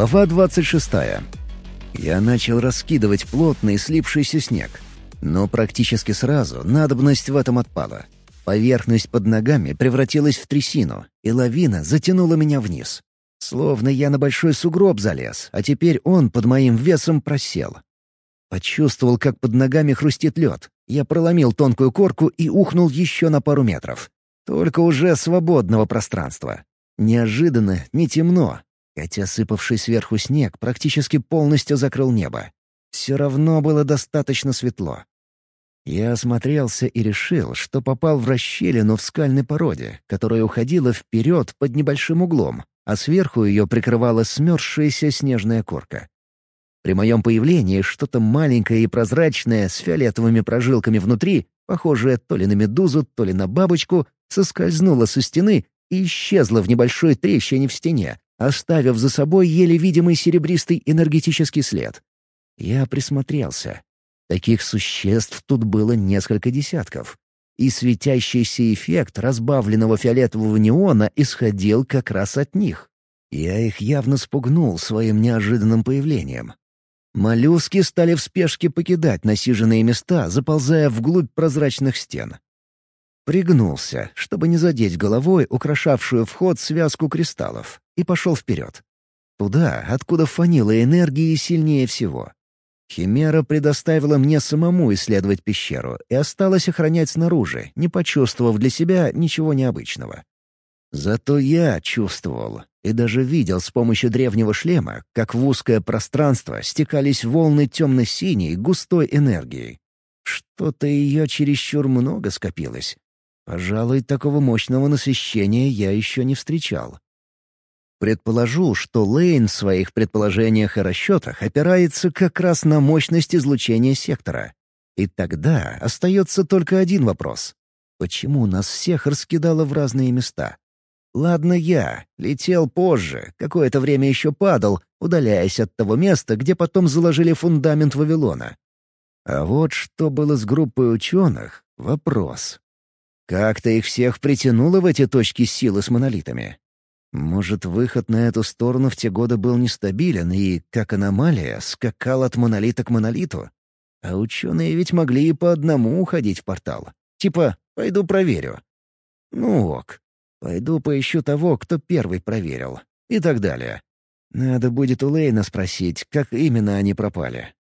Глава 26. Я начал раскидывать плотный слипшийся снег. Но практически сразу надобность в этом отпала. Поверхность под ногами превратилась в трясину, и лавина затянула меня вниз. Словно я на большой сугроб залез, а теперь он под моим весом просел. Почувствовал, как под ногами хрустит лед. Я проломил тонкую корку и ухнул еще на пару метров. Только уже свободного пространства. Неожиданно, не темно, хотя сыпавший сверху снег практически полностью закрыл небо. Все равно было достаточно светло. Я осмотрелся и решил, что попал в расщелину в скальной породе, которая уходила вперед под небольшим углом, а сверху ее прикрывала смерзшаяся снежная корка. При моем появлении что-то маленькое и прозрачное с фиолетовыми прожилками внутри, похожее то ли на медузу, то ли на бабочку, соскользнуло со стены и исчезло в небольшой трещине в стене, оставив за собой еле видимый серебристый энергетический след. Я присмотрелся. Таких существ тут было несколько десятков. И светящийся эффект разбавленного фиолетового неона исходил как раз от них. Я их явно спугнул своим неожиданным появлением. Моллюски стали в спешке покидать насиженные места, заползая вглубь прозрачных стен. Пригнулся, чтобы не задеть головой украшавшую вход связку кристаллов, и пошел вперед. Туда, откуда фанила энергии сильнее всего. Химера предоставила мне самому исследовать пещеру и осталась охранять снаружи, не почувствовав для себя ничего необычного. Зато я чувствовал и даже видел с помощью древнего шлема, как в узкое пространство стекались волны темно-синей густой энергии. Что-то ее чересчур много скопилось, Пожалуй, такого мощного насыщения я еще не встречал. Предположу, что Лейн в своих предположениях и расчетах опирается как раз на мощность излучения сектора. И тогда остается только один вопрос. Почему нас всех раскидало в разные места? Ладно я, летел позже, какое-то время еще падал, удаляясь от того места, где потом заложили фундамент Вавилона. А вот что было с группой ученых — вопрос. Как-то их всех притянуло в эти точки силы с монолитами. Может, выход на эту сторону в те годы был нестабилен и, как аномалия, скакал от монолита к монолиту? А ученые ведь могли и по одному уходить в портал. Типа, пойду проверю. Ну ок. Пойду поищу того, кто первый проверил. И так далее. Надо будет у Лейна спросить, как именно они пропали.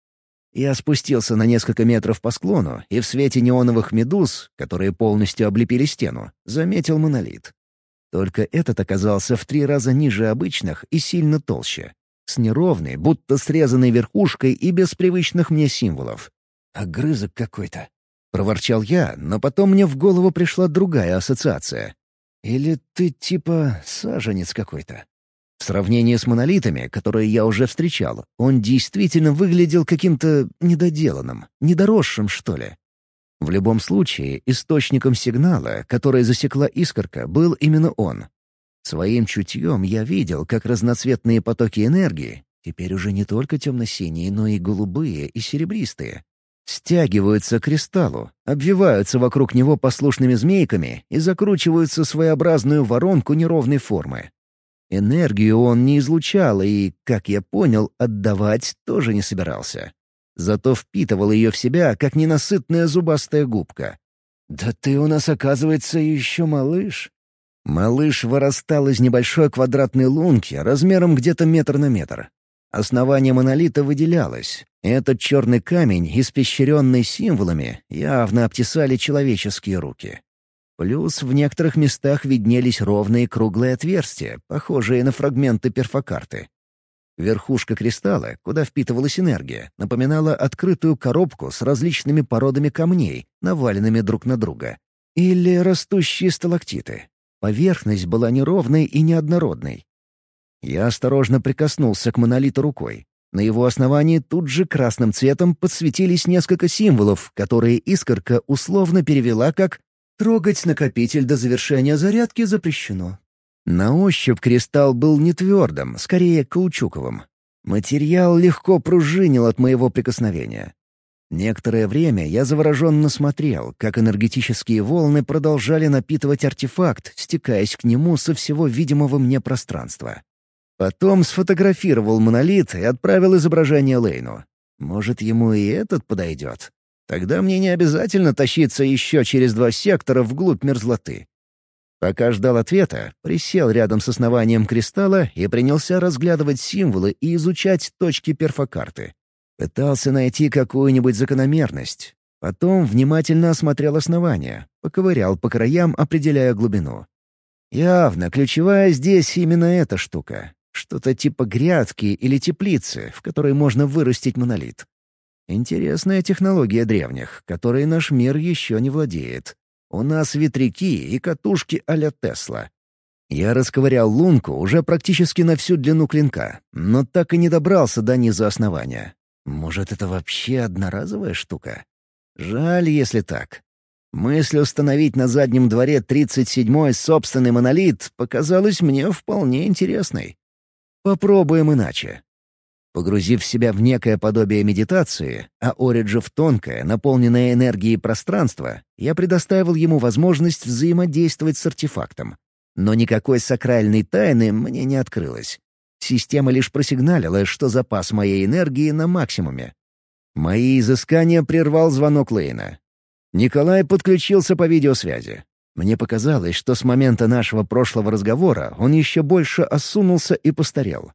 Я спустился на несколько метров по склону и в свете неоновых медуз, которые полностью облепили стену, заметил монолит. Только этот оказался в три раза ниже обычных и сильно толще. С неровной, будто срезанной верхушкой и без привычных мне символов. «Огрызок какой-то», — проворчал я, но потом мне в голову пришла другая ассоциация. «Или ты типа саженец какой-то?» В сравнении с монолитами, которые я уже встречал, он действительно выглядел каким-то недоделанным, недоросшим, что ли. В любом случае, источником сигнала, который засекла искорка, был именно он. Своим чутьем я видел, как разноцветные потоки энергии, теперь уже не только темно-синие, но и голубые и серебристые, стягиваются к кристаллу, обвиваются вокруг него послушными змейками и закручиваются в своеобразную воронку неровной формы. Энергию он не излучал и, как я понял, отдавать тоже не собирался. Зато впитывал ее в себя, как ненасытная зубастая губка. «Да ты у нас, оказывается, еще малыш». Малыш вырастал из небольшой квадратной лунки размером где-то метр на метр. Основание монолита выделялось. Этот черный камень, испещренный символами, явно обтесали человеческие руки. Плюс в некоторых местах виднелись ровные круглые отверстия, похожие на фрагменты перфокарты. Верхушка кристалла, куда впитывалась энергия, напоминала открытую коробку с различными породами камней, наваленными друг на друга. Или растущие сталактиты. Поверхность была неровной и неоднородной. Я осторожно прикоснулся к монолиту рукой. На его основании тут же красным цветом подсветились несколько символов, которые искорка условно перевела как Трогать накопитель до завершения зарядки запрещено. На ощупь кристалл был не твердым, скорее каучуковым. Материал легко пружинил от моего прикосновения. Некоторое время я завороженно смотрел, как энергетические волны продолжали напитывать артефакт, стекаясь к нему со всего видимого мне пространства. Потом сфотографировал монолит и отправил изображение Лейну. Может, ему и этот подойдет? Тогда мне не обязательно тащиться еще через два сектора вглубь мерзлоты. Пока ждал ответа, присел рядом с основанием кристалла и принялся разглядывать символы и изучать точки перфокарты. Пытался найти какую-нибудь закономерность. Потом внимательно осмотрел основание, поковырял по краям, определяя глубину. Явно ключевая здесь именно эта штука. Что-то типа грядки или теплицы, в которой можно вырастить монолит. Интересная технология древних, которой наш мир еще не владеет. У нас ветряки и катушки а-ля Тесла. Я расковырял лунку уже практически на всю длину клинка, но так и не добрался до низа основания. Может, это вообще одноразовая штука? Жаль, если так. Мысль установить на заднем дворе 37-й собственный монолит показалась мне вполне интересной. Попробуем иначе. Погрузив себя в некое подобие медитации, а Ориджи в тонкое, наполненное энергией пространство, я предоставил ему возможность взаимодействовать с артефактом. Но никакой сакральной тайны мне не открылось. Система лишь просигналила, что запас моей энергии на максимуме. Мои изыскания прервал звонок Лейна. Николай подключился по видеосвязи. Мне показалось, что с момента нашего прошлого разговора он еще больше осунулся и постарел.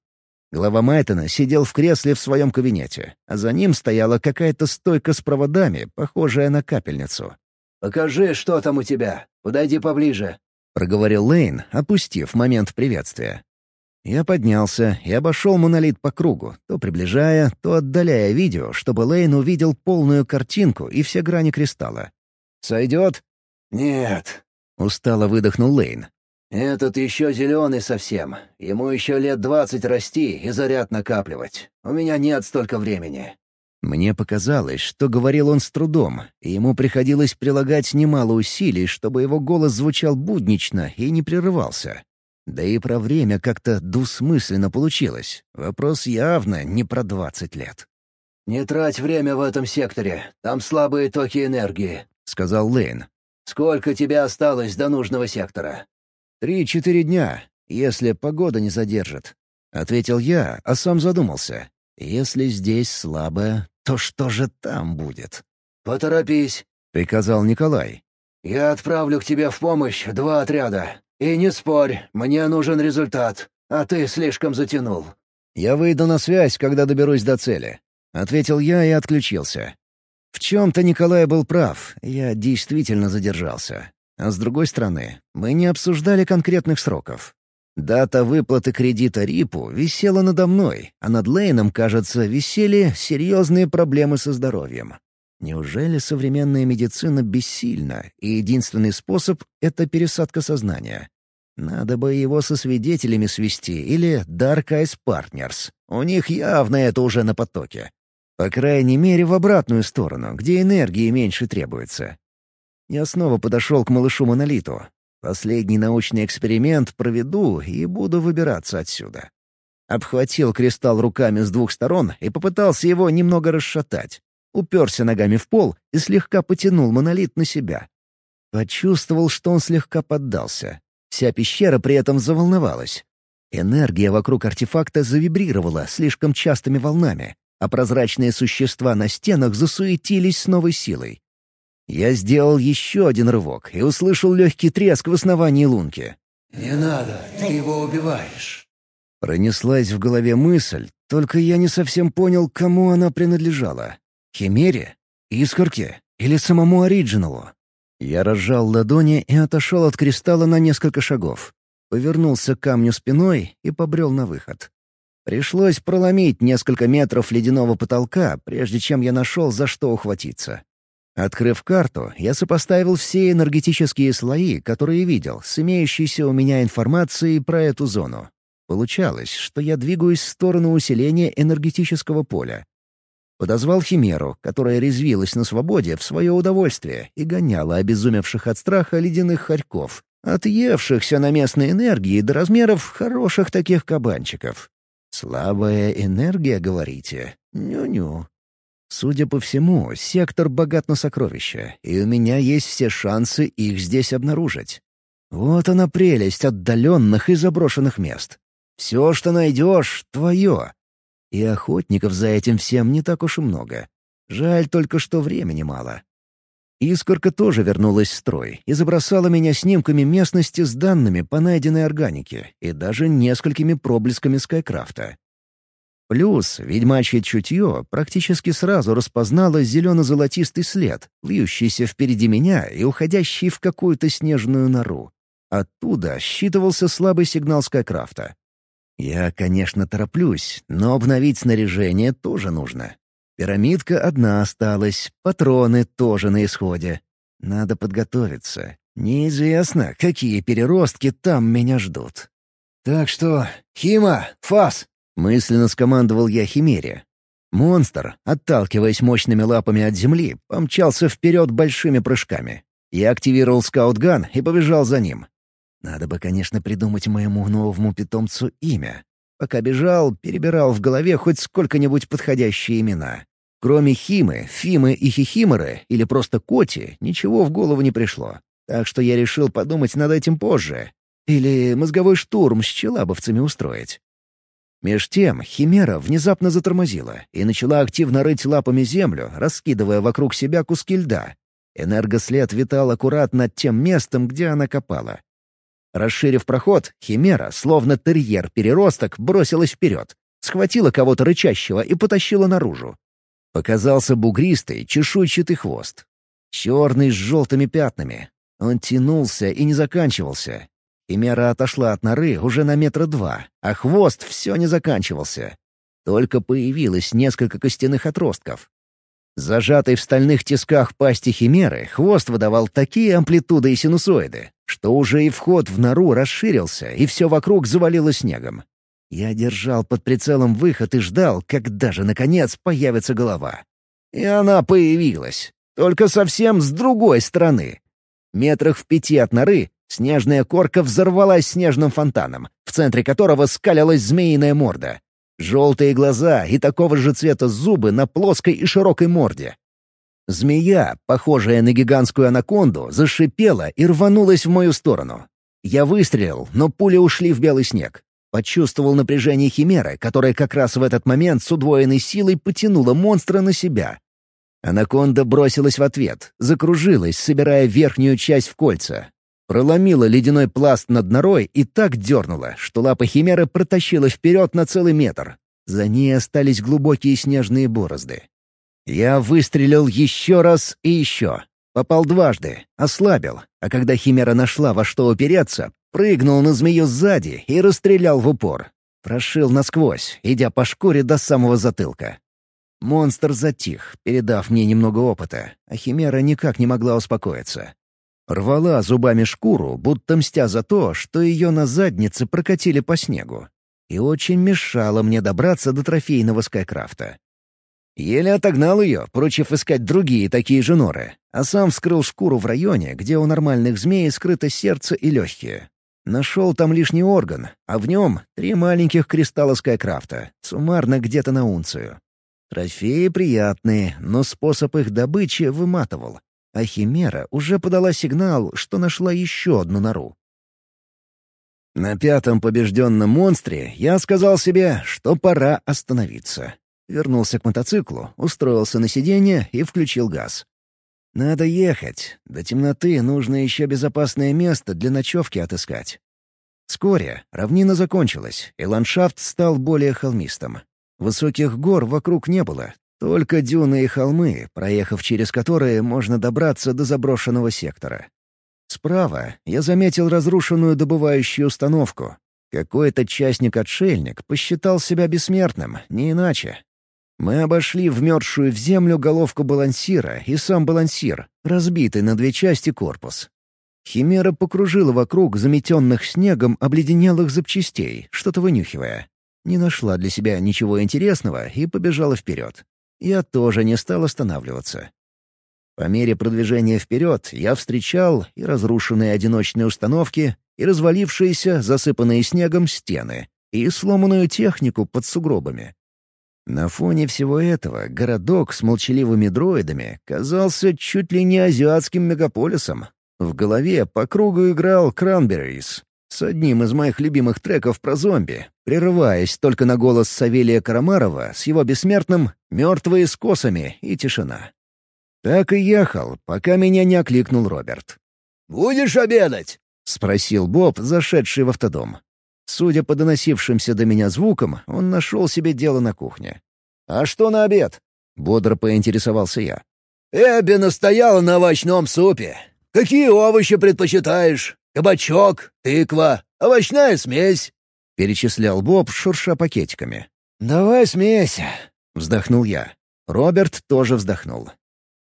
Глава Майтона сидел в кресле в своем кабинете, а за ним стояла какая-то стойка с проводами, похожая на капельницу. «Покажи, что там у тебя. Подойди поближе», — проговорил Лейн, опустив момент приветствия. Я поднялся и обошел монолит по кругу, то приближая, то отдаляя видео, чтобы Лейн увидел полную картинку и все грани кристалла. «Сойдет?» «Нет», — устало выдохнул Лейн. «Этот еще зеленый совсем. Ему еще лет двадцать расти и заряд накапливать. У меня нет столько времени». Мне показалось, что говорил он с трудом, и ему приходилось прилагать немало усилий, чтобы его голос звучал буднично и не прерывался. Да и про время как-то двусмысленно получилось. Вопрос явно не про двадцать лет. «Не трать время в этом секторе. Там слабые токи энергии», — сказал Лейн. «Сколько тебе осталось до нужного сектора?» «Три-четыре дня, если погода не задержит», — ответил я, а сам задумался. «Если здесь слабое, то что же там будет?» «Поторопись», — приказал Николай. «Я отправлю к тебе в помощь два отряда. И не спорь, мне нужен результат, а ты слишком затянул». «Я выйду на связь, когда доберусь до цели», — ответил я и отключился. В чем-то Николай был прав, я действительно задержался. А с другой стороны, мы не обсуждали конкретных сроков. Дата выплаты кредита Рипу висела надо мной, а над Лейном, кажется, висели серьезные проблемы со здоровьем. Неужели современная медицина бессильна, и единственный способ — это пересадка сознания? Надо бы его со свидетелями свести или Dark Eyes Partners. У них явно это уже на потоке. По крайней мере, в обратную сторону, где энергии меньше требуется. Я снова подошел к малышу-монолиту. Последний научный эксперимент проведу и буду выбираться отсюда. Обхватил кристалл руками с двух сторон и попытался его немного расшатать. Уперся ногами в пол и слегка потянул монолит на себя. Почувствовал, что он слегка поддался. Вся пещера при этом заволновалась. Энергия вокруг артефакта завибрировала слишком частыми волнами, а прозрачные существа на стенах засуетились с новой силой. Я сделал еще один рывок и услышал легкий треск в основании лунки. «Не надо, ты его убиваешь». Пронеслась в голове мысль, только я не совсем понял, кому она принадлежала. Химере? Искорке? Или самому Ориджиналу? Я разжал ладони и отошел от кристалла на несколько шагов. Повернулся к камню спиной и побрел на выход. Пришлось проломить несколько метров ледяного потолка, прежде чем я нашел, за что ухватиться. Открыв карту, я сопоставил все энергетические слои, которые видел, с имеющейся у меня информацией про эту зону. Получалось, что я двигаюсь в сторону усиления энергетического поля. Подозвал Химеру, которая резвилась на свободе в свое удовольствие и гоняла обезумевших от страха ледяных хорьков, отъевшихся на местной энергии до размеров хороших таких кабанчиков. «Слабая энергия, говорите? Ню-ню. Судя по всему, сектор богат на сокровища, и у меня есть все шансы их здесь обнаружить. Вот она прелесть отдаленных и заброшенных мест. Все, что найдешь, твое. И охотников за этим всем не так уж и много. Жаль только, что времени мало. Искорка тоже вернулась в строй и забросала меня снимками местности с данными по найденной органике и даже несколькими проблесками Скайкрафта. Плюс ведьмачье чутье практически сразу распознало зелено-золотистый след, вьющийся впереди меня и уходящий в какую-то снежную нору. Оттуда считывался слабый сигнал Скайкрафта. Я, конечно, тороплюсь, но обновить снаряжение тоже нужно. Пирамидка одна осталась, патроны тоже на исходе. Надо подготовиться. Неизвестно, какие переростки там меня ждут. «Так что, Хима, фас!» — мысленно скомандовал я Химере. Монстр, отталкиваясь мощными лапами от земли, помчался вперед большими прыжками. Я активировал скаутган и побежал за ним. Надо бы, конечно, придумать моему новому питомцу имя. Пока бежал, перебирал в голове хоть сколько-нибудь подходящие имена. Кроме Химы, Фимы и Хихиморы, или просто Коти, ничего в голову не пришло. Так что я решил подумать над этим позже. Или мозговой штурм с челабовцами устроить. Меж тем Химера внезапно затормозила и начала активно рыть лапами землю, раскидывая вокруг себя куски льда. Энергослед витал аккурат над тем местом, где она копала. Расширив проход, Химера, словно терьер-переросток, бросилась вперед, схватила кого-то рычащего и потащила наружу. Показался бугристый, чешуйчатый хвост. Черный с желтыми пятнами. Он тянулся и не заканчивался. Химера отошла от норы уже на метра два, а хвост все не заканчивался. Только появилось несколько костяных отростков. Зажатый в стальных тисках пасти химеры, хвост выдавал такие амплитуды и синусоиды, что уже и вход в нору расширился, и все вокруг завалило снегом. Я держал под прицелом выход и ждал, когда же, наконец, появится голова. И она появилась, только совсем с другой стороны. Метрах в пяти от норы снежная корка взорвалась снежным фонтаном, в центре которого скалилась змеиная морда. Желтые глаза и такого же цвета зубы на плоской и широкой морде. Змея, похожая на гигантскую анаконду, зашипела и рванулась в мою сторону. Я выстрелил, но пули ушли в белый снег. Почувствовал напряжение химеры, которая как раз в этот момент с удвоенной силой потянула монстра на себя. Анаконда бросилась в ответ, закружилась, собирая верхнюю часть в кольца. Проломила ледяной пласт над норой и так дернула, что лапа химеры протащила вперед на целый метр. За ней остались глубокие снежные борозды. Я выстрелил еще раз и еще. Попал дважды, ослабил, а когда химера нашла во что упереться, прыгнул на змею сзади и расстрелял в упор. Прошил насквозь, идя по шкуре до самого затылка. Монстр затих, передав мне немного опыта, а химера никак не могла успокоиться. Рвала зубами шкуру, будто мстя за то, что ее на заднице прокатили по снегу. И очень мешала мне добраться до трофейного Скайкрафта. Еле отогнал ее, поручив искать другие такие же норы, а сам вскрыл шкуру в районе, где у нормальных змей скрыто сердце и легкие. Нашел там лишний орган, а в нем три маленьких кристалла Скайкрафта, суммарно где-то на унцию. Трофеи приятные, но способ их добычи выматывал, а Химера уже подала сигнал, что нашла еще одну нору. На пятом побежденном монстре я сказал себе, что пора остановиться. Вернулся к мотоциклу, устроился на сиденье и включил газ. Надо ехать. До темноты нужно еще безопасное место для ночевки отыскать. Вскоре равнина закончилась, и ландшафт стал более холмистым. Высоких гор вокруг не было, только дюны и холмы, проехав через которые можно добраться до заброшенного сектора. Справа я заметил разрушенную добывающую установку. Какой-то частник-отшельник посчитал себя бессмертным, не иначе. Мы обошли вмерзшую в землю головку балансира и сам балансир, разбитый на две части корпус. Химера покружила вокруг заметенных снегом обледенелых запчастей, что-то вынюхивая. Не нашла для себя ничего интересного и побежала вперед я тоже не стал останавливаться. По мере продвижения вперед я встречал и разрушенные одиночные установки, и развалившиеся, засыпанные снегом стены, и сломанную технику под сугробами. На фоне всего этого городок с молчаливыми дроидами казался чуть ли не азиатским мегаполисом. В голове по кругу играл Кранберрис, с одним из моих любимых треков про зомби, прерываясь только на голос Савелия Карамарова с его бессмертным «Мертвые с косами» и тишина. Так и ехал, пока меня не окликнул Роберт. «Будешь обедать?» — спросил Боб, зашедший в автодом. Судя по доносившимся до меня звукам, он нашел себе дело на кухне. «А что на обед?» — бодро поинтересовался я. «Эбби настояла на овощном супе. Какие овощи предпочитаешь? Кабачок, тыква, овощная смесь?» — перечислял Боб, шурша пакетиками. «Давай смесь», — вздохнул я. Роберт тоже вздохнул.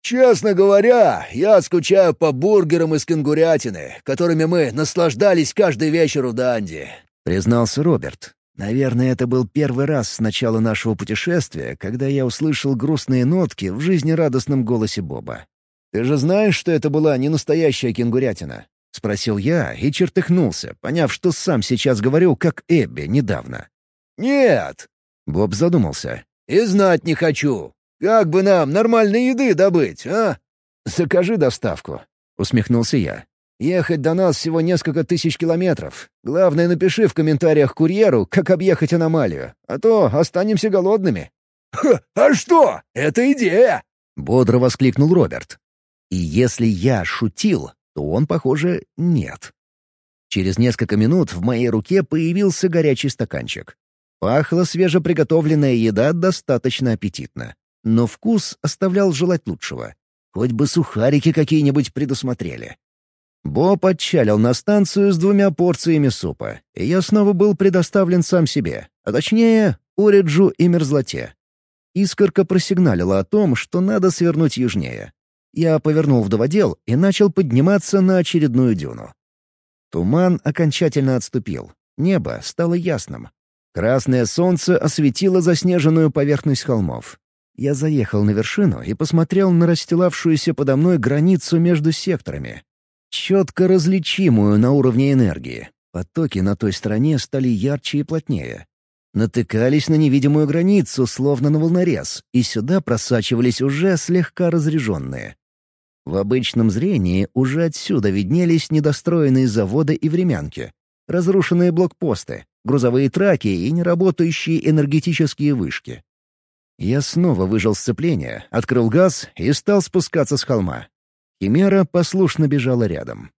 «Честно говоря, я скучаю по бургерам из кенгурятины, которыми мы наслаждались каждый вечер у Данди», — признался Роберт. Наверное, это был первый раз с начала нашего путешествия, когда я услышал грустные нотки в жизнерадостном голосе Боба. «Ты же знаешь, что это была не настоящая кенгурятина?» — спросил я и чертыхнулся, поняв, что сам сейчас говорю, как Эбби недавно. «Нет!» — Боб задумался. «И знать не хочу. Как бы нам нормальной еды добыть, а?» «Закажи доставку», — усмехнулся я. «Ехать до нас всего несколько тысяч километров. Главное, напиши в комментариях курьеру, как объехать аномалию, а то останемся голодными». «Ха, а что? Это идея!» — бодро воскликнул Роберт. И если я шутил, то он, похоже, нет. Через несколько минут в моей руке появился горячий стаканчик. Пахла свежеприготовленная еда достаточно аппетитно но вкус оставлял желать лучшего. Хоть бы сухарики какие-нибудь предусмотрели. Боб отчалил на станцию с двумя порциями супа, и я снова был предоставлен сам себе, а точнее, Ориджу и мерзлоте. Искорка просигналила о том, что надо свернуть южнее. Я повернул вдоводел и начал подниматься на очередную дюну. Туман окончательно отступил. Небо стало ясным. Красное солнце осветило заснеженную поверхность холмов. Я заехал на вершину и посмотрел на расстилавшуюся подо мной границу между секторами. Четко различимую на уровне энергии. Потоки на той стороне стали ярче и плотнее. Натыкались на невидимую границу, словно на волнорез, и сюда просачивались уже слегка разряженные. В обычном зрении уже отсюда виднелись недостроенные заводы и времянки, разрушенные блокпосты, грузовые траки и неработающие энергетические вышки. Я снова выжил сцепление, открыл газ и стал спускаться с холма. Химера послушно бежала рядом.